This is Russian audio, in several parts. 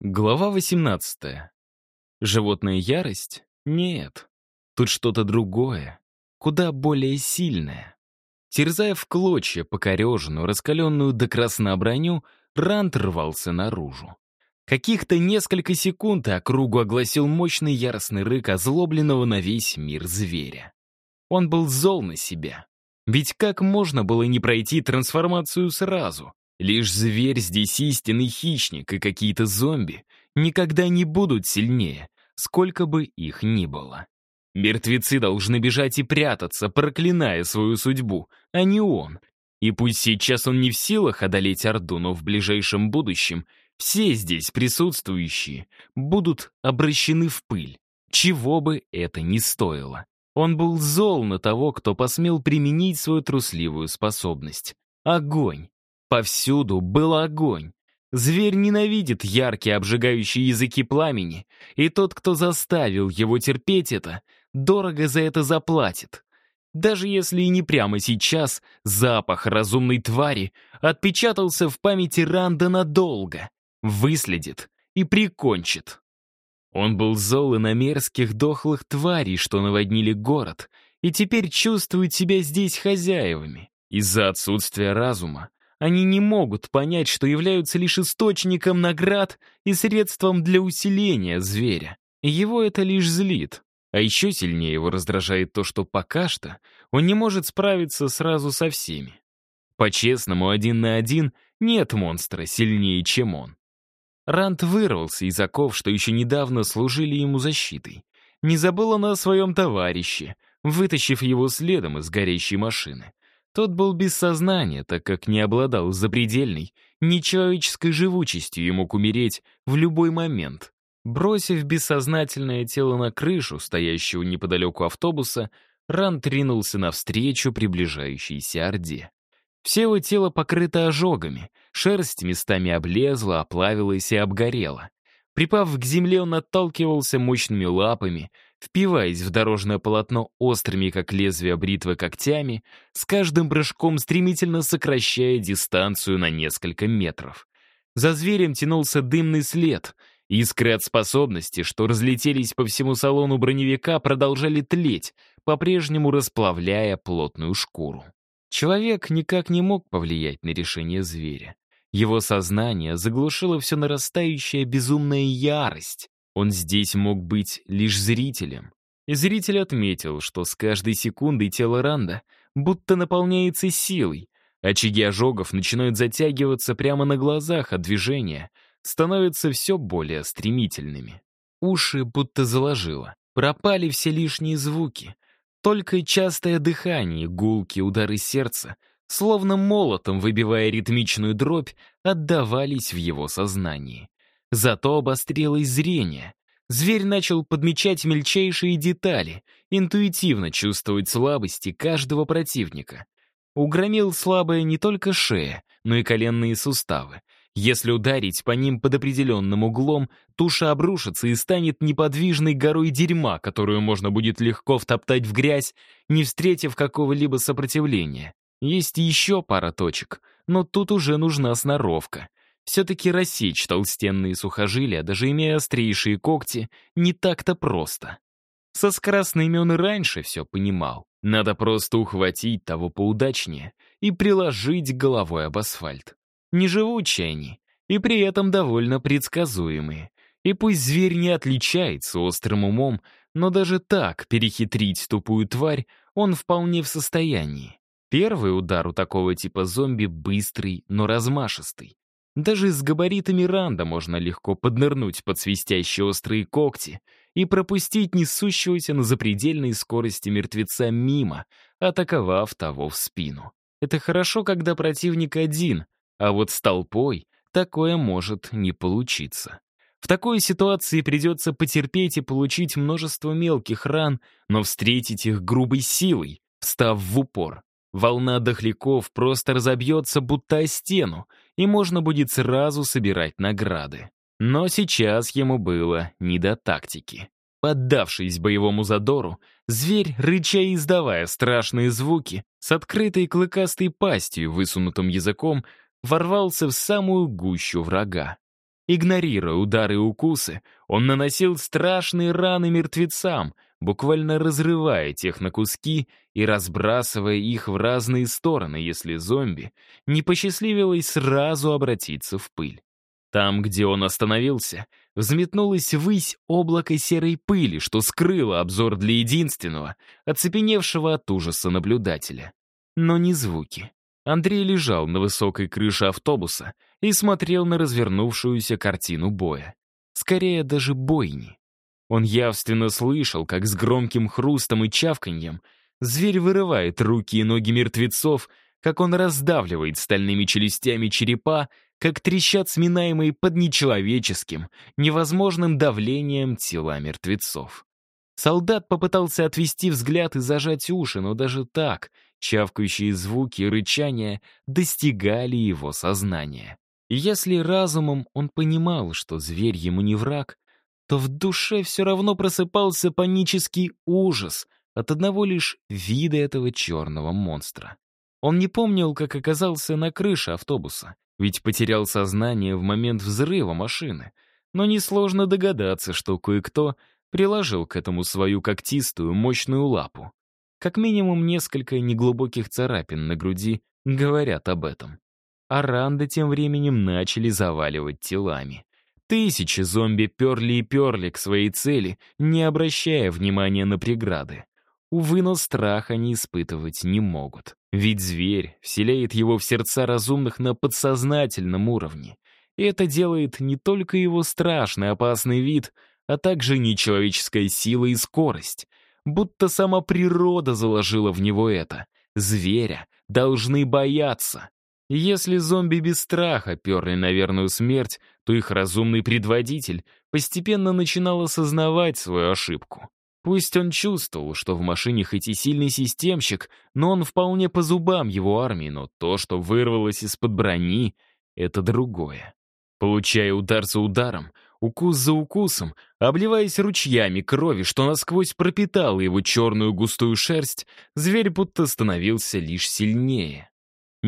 Глава 18. Животная ярость? Нет. Тут что-то другое, куда более сильное. Терзая в клочья покореженную, раскаленную до красна броню, Рант рвался наружу. Каких-то несколько секунд округу огласил мощный яростный рык озлобленного на весь мир зверя. Он был зол на себя. Ведь как можно было не пройти трансформацию сразу? Лишь зверь здесь истинный хищник, и какие-то зомби никогда не будут сильнее, сколько бы их ни было. Мертвецы должны бежать и прятаться, проклиная свою судьбу, а не он. И пусть сейчас он не в силах одолеть Орду, но в ближайшем будущем все здесь присутствующие будут обращены в пыль, чего бы это ни стоило. Он был зол на того, кто посмел применить свою трусливую способность. Огонь. Повсюду был огонь. Зверь ненавидит яркие обжигающие языки пламени, и тот, кто заставил его терпеть это, дорого за это заплатит. Даже если и не прямо сейчас, запах разумной твари отпечатался в памяти Ранда надолго, выследит и прикончит. Он был зол и на мерзких дохлых тварей, что наводнили город, и теперь чувствует себя здесь хозяевами. Из-за отсутствия разума они не могут понять, что являются лишь источником наград и средством для усиления зверя. Его это лишь злит. А еще сильнее его раздражает то, что пока что он не может справиться сразу со всеми. По-честному, один на один нет монстра сильнее, чем он. Рант вырвался из оков, что еще недавно служили ему защитой. Не забыл он о своем товарище, вытащив его следом из горящей машины. Тот был без сознания, так как не обладал запредельной, нечеловеческой живучестью и мог умереть в любой момент. Бросив бессознательное тело на крышу, стоящего неподалеку автобуса, Ран тринулся навстречу приближающейся Орде. Все его тело покрыто ожогами, шерсть местами облезла, оплавилась и обгорела. Припав к земле, он отталкивался мощными лапами, впиваясь в дорожное полотно острыми, как лезвие бритвы, когтями, с каждым прыжком стремительно сокращая дистанцию на несколько метров. За зверем тянулся дымный след. Искры от способности, что разлетелись по всему салону броневика, продолжали тлеть, по-прежнему расплавляя плотную шкуру. Человек никак не мог повлиять на решение зверя. Его сознание заглушило все нарастающая безумная ярость. Он здесь мог быть лишь зрителем. И зритель отметил, что с каждой секундой тело Ранда будто наполняется силой. Очаги ожогов начинают затягиваться прямо на глазах, а движения становятся все более стремительными. Уши будто заложило. Пропали все лишние звуки. Только частое дыхание, гулки, удары сердца, словно молотом выбивая ритмичную дробь, отдавались в его сознании. Зато обострилось зрение. Зверь начал подмечать мельчайшие детали, интуитивно чувствовать слабости каждого противника. Угромил слабая не только шея, но и коленные суставы. Если ударить по ним под определенным углом, туша обрушится и станет неподвижной горой дерьма, которую можно будет легко втоптать в грязь, не встретив какого-либо сопротивления. Есть еще пара точек, но тут уже нужна сноровка. Все-таки рассечь толстенные сухожилия, даже имея острейшие когти, не так-то просто. Со скоростными он и раньше все понимал. Надо просто ухватить того поудачнее и приложить головой об асфальт. Неживучие они, и при этом довольно предсказуемые. И пусть зверь не отличается острым умом, но даже так перехитрить тупую тварь он вполне в состоянии. Первый удар у такого типа зомби быстрый, но размашистый. Даже с габаритами Ранда можно легко поднырнуть под свистящие острые когти и пропустить несущегося на запредельной скорости мертвеца мимо, атаковав того в спину. Это хорошо, когда противник один, а вот с толпой такое может не получиться. В такой ситуации придется потерпеть и получить множество мелких ран, но встретить их грубой силой, встав в упор. Волна дохляков просто разобьется будто о стену, и можно будет сразу собирать награды. Но сейчас ему было не до тактики. Поддавшись боевому задору, зверь, рыча и издавая страшные звуки, с открытой клыкастой пастью высунутым языком, ворвался в самую гущу врага. Игнорируя удары и укусы, он наносил страшные раны мертвецам, буквально разрывая тех на куски и разбрасывая их в разные стороны, если зомби не посчастливилось сразу обратиться в пыль. Там, где он остановился, взметнулось ввысь облако серой пыли, что скрыло обзор для единственного, оцепеневшего от ужаса наблюдателя. Но не звуки. Андрей лежал на высокой крыше автобуса и смотрел на развернувшуюся картину боя. Скорее, даже бойни. Он явственно слышал, как с громким хрустом и чавканьем зверь вырывает руки и ноги мертвецов, как он раздавливает стальными челюстями черепа, как трещат сминаемые под нечеловеческим, невозможным давлением тела мертвецов. Солдат попытался отвести взгляд и зажать уши, но даже так чавкающие звуки и рычания достигали его сознания. Если разумом он понимал, что зверь ему не враг, то в душе все равно просыпался панический ужас от одного лишь вида этого черного монстра. Он не помнил, как оказался на крыше автобуса, ведь потерял сознание в момент взрыва машины. Но несложно догадаться, что кое-кто приложил к этому свою когтистую, мощную лапу. Как минимум несколько неглубоких царапин на груди говорят об этом. А ранды тем временем начали заваливать телами. Тысячи зомби перли и перли к своей цели, не обращая внимания на преграды. Увы, но страх они испытывать не могут. Ведь зверь вселяет его в сердца разумных на подсознательном уровне. И это делает не только его страшный опасный вид, а также нечеловеческая сила и скорость. Будто сама природа заложила в него это. Зверя должны бояться. Если зомби без страха перли на верную смерть, то их разумный предводитель постепенно начинал осознавать свою ошибку. Пусть он чувствовал, что в машине хоть и сильный системщик, но он вполне по зубам его армии, но то, что вырвалось из-под брони, — это другое. Получая удар за ударом, укус за укусом, обливаясь ручьями крови, что насквозь пропитал его черную густую шерсть, зверь будто становился лишь сильнее.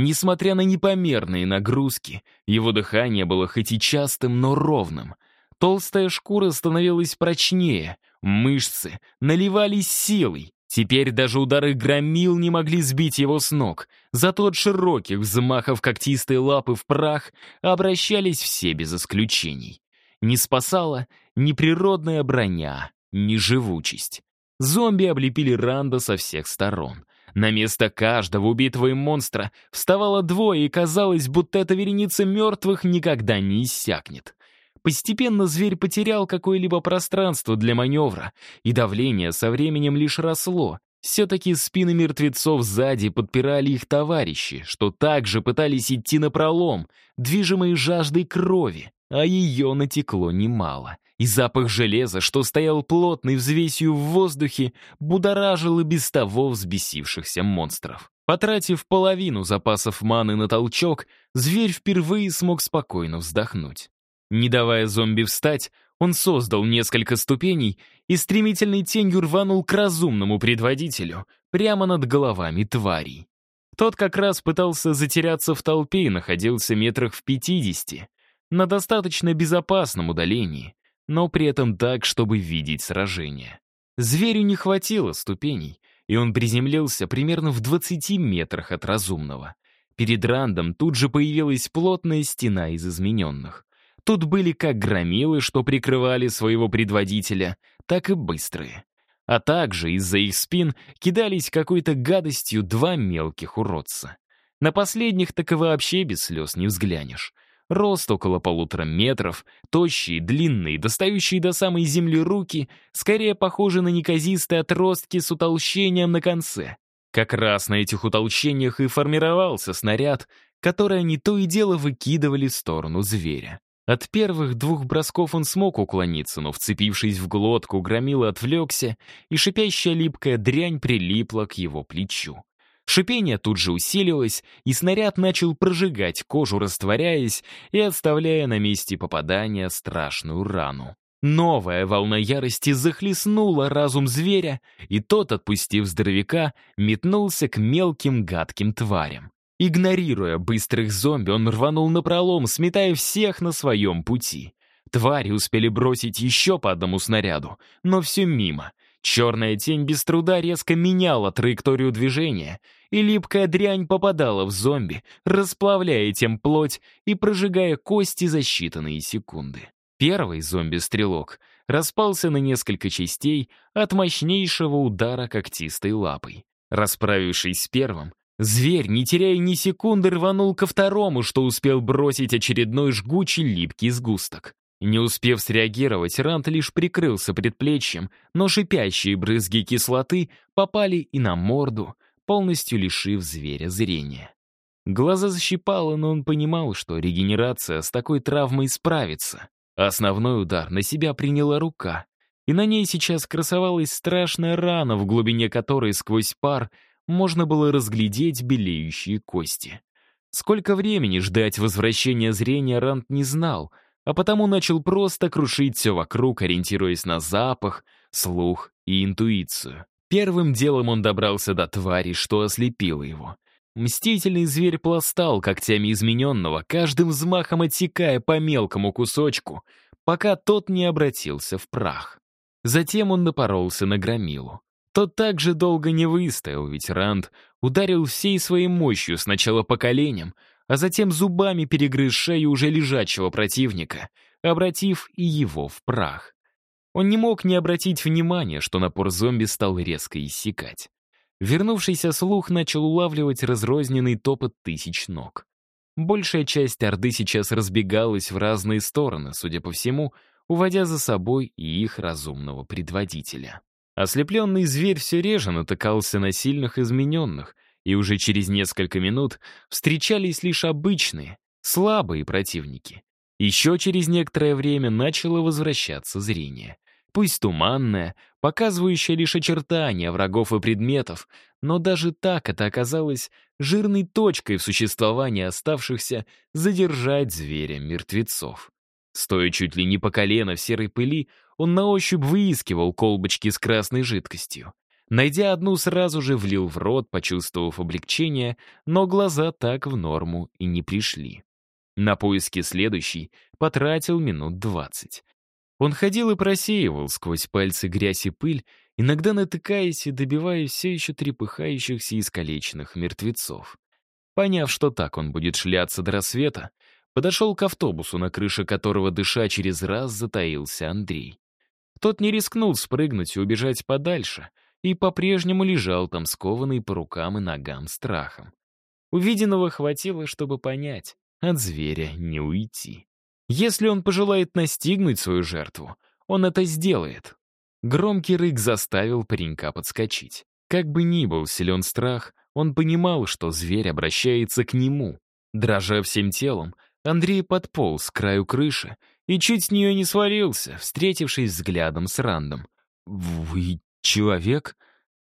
Несмотря на непомерные нагрузки, его дыхание было хоть и частым, но ровным. Толстая шкура становилась прочнее, мышцы наливались силой. Теперь даже удары громил не могли сбить его с ног. Зато от широких взмахов когтистой лапы в прах обращались все без исключений. Не спасала ни природная броня, ни живучесть. Зомби облепили Ранда со всех сторон. На место каждого убитого им монстра вставало двое, и казалось, будто эта вереница мертвых никогда не иссякнет. Постепенно зверь потерял какое-либо пространство для маневра, и давление со временем лишь росло. Все-таки спины мертвецов сзади подпирали их товарищи, что также пытались идти на пролом, движимые жаждой крови, а ее натекло немало и запах железа, что стоял плотной взвесью в воздухе, будоражил и без того взбесившихся монстров. Потратив половину запасов маны на толчок, зверь впервые смог спокойно вздохнуть. Не давая зомби встать, он создал несколько ступеней и стремительной тенью рванул к разумному предводителю прямо над головами тварей. Тот как раз пытался затеряться в толпе и находился метрах в пятидесяти, на достаточно безопасном удалении, но при этом так, чтобы видеть сражение. Зверю не хватило ступеней, и он приземлился примерно в 20 метрах от разумного. Перед Рандом тут же появилась плотная стена из измененных. Тут были как громилы, что прикрывали своего предводителя, так и быстрые. А также из-за их спин кидались какой-то гадостью два мелких уродца. На последних так и вообще без слез не взглянешь. Рост около полутора метров, тощие, длинные, достающие до самой земли руки, скорее похожи на неказистые отростки с утолщением на конце. Как раз на этих утолщениях и формировался снаряд, который они то и дело выкидывали в сторону зверя. От первых двух бросков он смог уклониться, но, вцепившись в глотку, громила отвлекся, и шипящая липкая дрянь прилипла к его плечу. Шипение тут же усилилось, и снаряд начал прожигать кожу, растворяясь и оставляя на месте попадания страшную рану. Новая волна ярости захлестнула разум зверя, и тот, отпустив здоровяка, метнулся к мелким гадким тварям. Игнорируя быстрых зомби, он рванул напролом, сметая всех на своем пути. Твари успели бросить еще по одному снаряду, но все мимо. Черная тень без труда резко меняла траекторию движения, и липкая дрянь попадала в зомби, расплавляя тем плоть и прожигая кости за считанные секунды. Первый зомби-стрелок распался на несколько частей от мощнейшего удара когтистой лапой. Расправившись с первым, зверь, не теряя ни секунды, рванул ко второму, что успел бросить очередной жгучий липкий сгусток. Не успев среагировать, Рант лишь прикрылся предплечьем, но шипящие брызги кислоты попали и на морду, полностью лишив зверя зрения. Глаза защипало, но он понимал, что регенерация с такой травмой справится. Основной удар на себя приняла рука, и на ней сейчас красовалась страшная рана, в глубине которой сквозь пар можно было разглядеть белеющие кости. Сколько времени ждать возвращения зрения Рант не знал — а потому начал просто крушить все вокруг, ориентируясь на запах, слух и интуицию. Первым делом он добрался до твари, что ослепило его. Мстительный зверь пластал когтями измененного, каждым взмахом отсекая по мелкому кусочку, пока тот не обратился в прах. Затем он напоролся на громилу. Тот также долго не выстоял, ведь Ранд ударил всей своей мощью сначала по коленям, а затем зубами перегрыз шею уже лежачего противника, обратив и его в прах. Он не мог не обратить внимания, что напор зомби стал резко иссякать. Вернувшийся слух начал улавливать разрозненный топот тысяч ног. Большая часть Орды сейчас разбегалась в разные стороны, судя по всему, уводя за собой и их разумного предводителя. Ослепленный зверь все реже натыкался на сильных измененных — и уже через несколько минут встречались лишь обычные, слабые противники. Еще через некоторое время начало возвращаться зрение. Пусть туманное, показывающее лишь очертания врагов и предметов, но даже так это оказалось жирной точкой в существовании оставшихся задержать зверя-мертвецов. Стоя чуть ли не по колено в серой пыли, он на ощупь выискивал колбочки с красной жидкостью. Найдя одну, сразу же влил в рот, почувствовав облегчение, но глаза так в норму и не пришли. На поиски следующий потратил минут двадцать. Он ходил и просеивал сквозь пальцы грязь и пыль, иногда натыкаясь и добивая все еще трепыхающихся искалеченных мертвецов. Поняв, что так он будет шляться до рассвета, подошел к автобусу, на крыше которого, дыша через раз, затаился Андрей. Тот не рискнул спрыгнуть и убежать подальше — и по-прежнему лежал там скованный по рукам и ногам страхом. Увиденного хватило, чтобы понять, от зверя не уйти. Если он пожелает настигнуть свою жертву, он это сделает. Громкий рык заставил паренька подскочить. Как бы ни был силен страх, он понимал, что зверь обращается к нему. Дрожа всем телом, Андрей подполз к краю крыши и чуть с нее не свалился, встретившись взглядом с Рандом. «Вы Человек?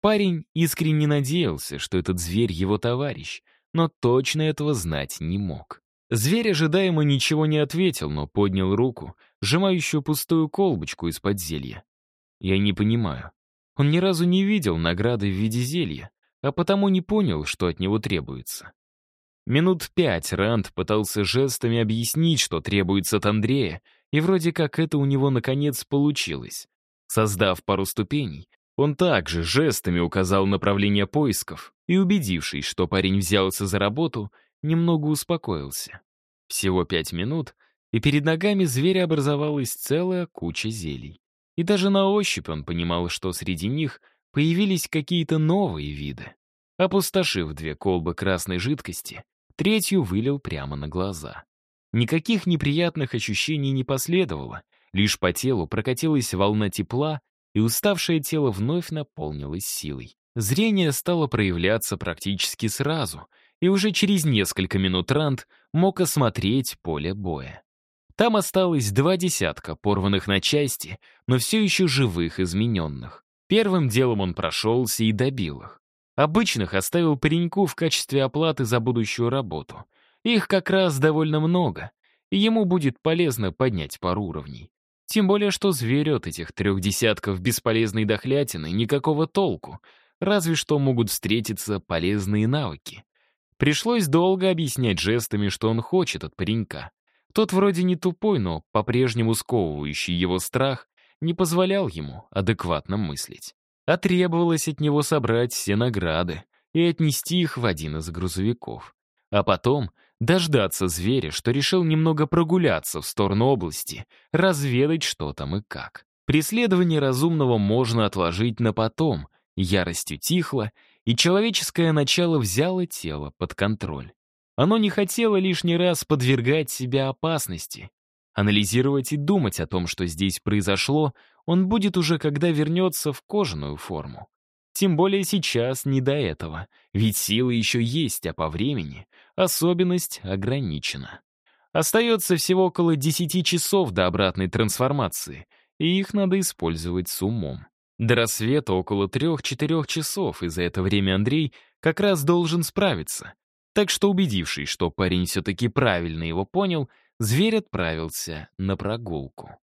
Парень искренне надеялся, что этот зверь его товарищ, но точно этого знать не мог. Зверь ожидаемо ничего не ответил, но поднял руку, сжимающую пустую колбочку из-под зелья. Я не понимаю. Он ни разу не видел награды в виде зелья, а потому не понял, что от него требуется. Минут пять Ранд пытался жестами объяснить, что требуется от Андрея, и вроде как это у него наконец получилось. Создав пару ступеней, он также жестами указал направление поисков и, убедившись, что парень взялся за работу, немного успокоился. Всего пять минут, и перед ногами зверя образовалась целая куча зелий. И даже на ощупь он понимал, что среди них появились какие-то новые виды. Опустошив две колбы красной жидкости, третью вылил прямо на глаза. Никаких неприятных ощущений не последовало, лишь по телу прокатилась волна тепла и уставшее тело вновь наполнилось силой. Зрение стало проявляться практически сразу, и уже через несколько минут Ранд мог осмотреть поле боя. Там осталось два десятка порванных на части, но все еще живых измененных. Первым делом он прошелся и добил их. Обычных оставил пареньку в качестве оплаты за будущую работу. Их как раз довольно много, и ему будет полезно поднять пару уровней. Тем более, что зверю от этих трех десятков бесполезной дохлятины никакого толку, разве что могут встретиться полезные навыки. Пришлось долго объяснять жестами, что он хочет от паренька. Тот вроде не тупой, но по-прежнему сковывающий его страх не позволял ему адекватно мыслить. А требовалось от него собрать все награды и отнести их в один из грузовиков. А потом дождаться зверя, что решил немного прогуляться в сторону области, разведать, что там и как. Преследование разумного можно отложить на потом, ярость утихла, и человеческое начало взяло тело под контроль. Оно не хотело лишний раз подвергать себя опасности. Анализировать и думать о том, что здесь произошло, он будет уже, когда вернется в кожаную форму. Тем более сейчас не до этого, ведь силы еще есть, а по времени особенность ограничена. Остается всего около 10 часов до обратной трансформации, и их надо использовать с умом. До рассвета около 3-4 часов, и за это время Андрей как раз должен справиться. Так что, убедившись, что парень все-таки правильно его понял, зверь отправился на прогулку.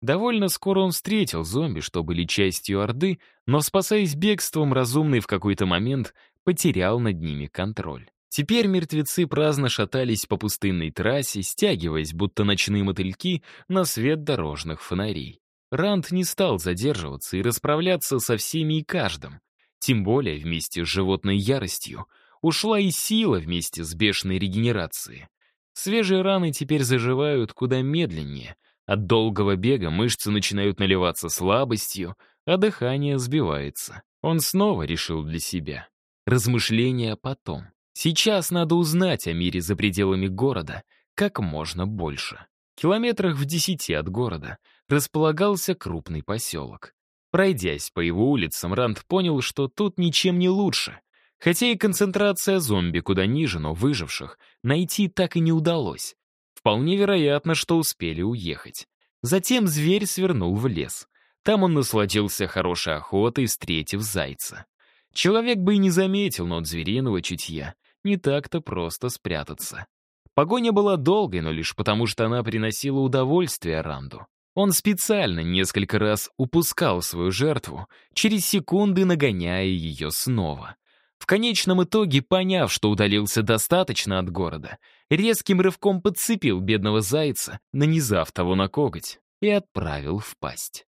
Довольно скоро он встретил зомби, что были частью Орды, но, спасаясь бегством, разумный в какой-то момент потерял над ними контроль. Теперь мертвецы праздно шатались по пустынной трассе, стягиваясь, будто ночные мотыльки, на свет дорожных фонарей. Ранд не стал задерживаться и расправляться со всеми и каждым. Тем более, вместе с животной яростью, ушла и сила вместе с бешеной регенерацией. Свежие раны теперь заживают куда медленнее — от долгого бега мышцы начинают наливаться слабостью, а дыхание сбивается. Он снова решил для себя. Размышления потом. Сейчас надо узнать о мире за пределами города как можно больше. Километрах в десяти от города располагался крупный поселок. Пройдясь по его улицам, Ранд понял, что тут ничем не лучше. Хотя и концентрация зомби куда ниже, но выживших найти так и не удалось. Вполне вероятно, что успели уехать. Затем зверь свернул в лес. Там он насладился хорошей охотой, встретив зайца. Человек бы и не заметил, но от звериного чутья не так-то просто спрятаться. Погоня была долгой, но лишь потому, что она приносила удовольствие Ранду. Он специально несколько раз упускал свою жертву, через секунды нагоняя ее снова. В конечном итоге, поняв, что удалился достаточно от города, резким рывком подцепил бедного зайца, нанизав того на коготь, и отправил в пасть.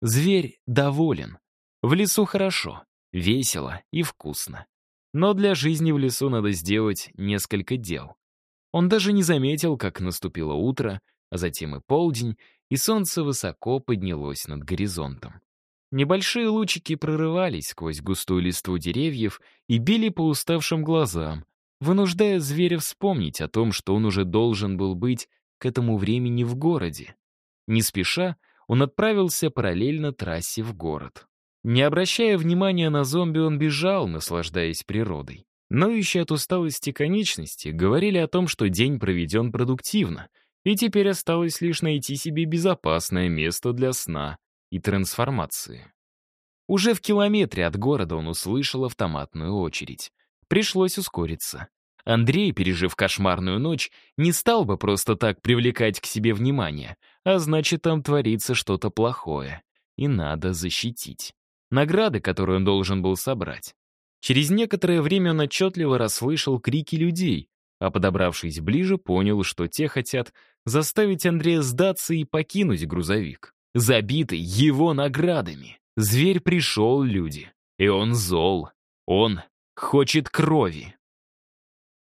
Зверь доволен. В лесу хорошо, весело и вкусно. Но для жизни в лесу надо сделать несколько дел. Он даже не заметил, как наступило утро, а затем и полдень, и солнце высоко поднялось над горизонтом. Небольшие лучики прорывались сквозь густую листву деревьев и били по уставшим глазам, вынуждая зверя вспомнить о том, что он уже должен был быть к этому времени в городе. Не спеша, он отправился параллельно трассе в город. Не обращая внимания на зомби, он бежал, наслаждаясь природой. Ноющие от усталости конечности говорили о том, что день проведен продуктивно, и теперь осталось лишь найти себе безопасное место для сна и трансформации. Уже в километре от города он услышал автоматную очередь. Пришлось ускориться. Андрей, пережив кошмарную ночь, не стал бы просто так привлекать к себе внимание, а значит, там творится что-то плохое, и надо защитить. Награды, которые он должен был собрать. Через некоторое время он отчетливо расслышал крики людей, а подобравшись ближе, понял, что те хотят заставить Андрея сдаться и покинуть грузовик забитый его наградами. Зверь пришел, люди, и он зол. Он хочет крови.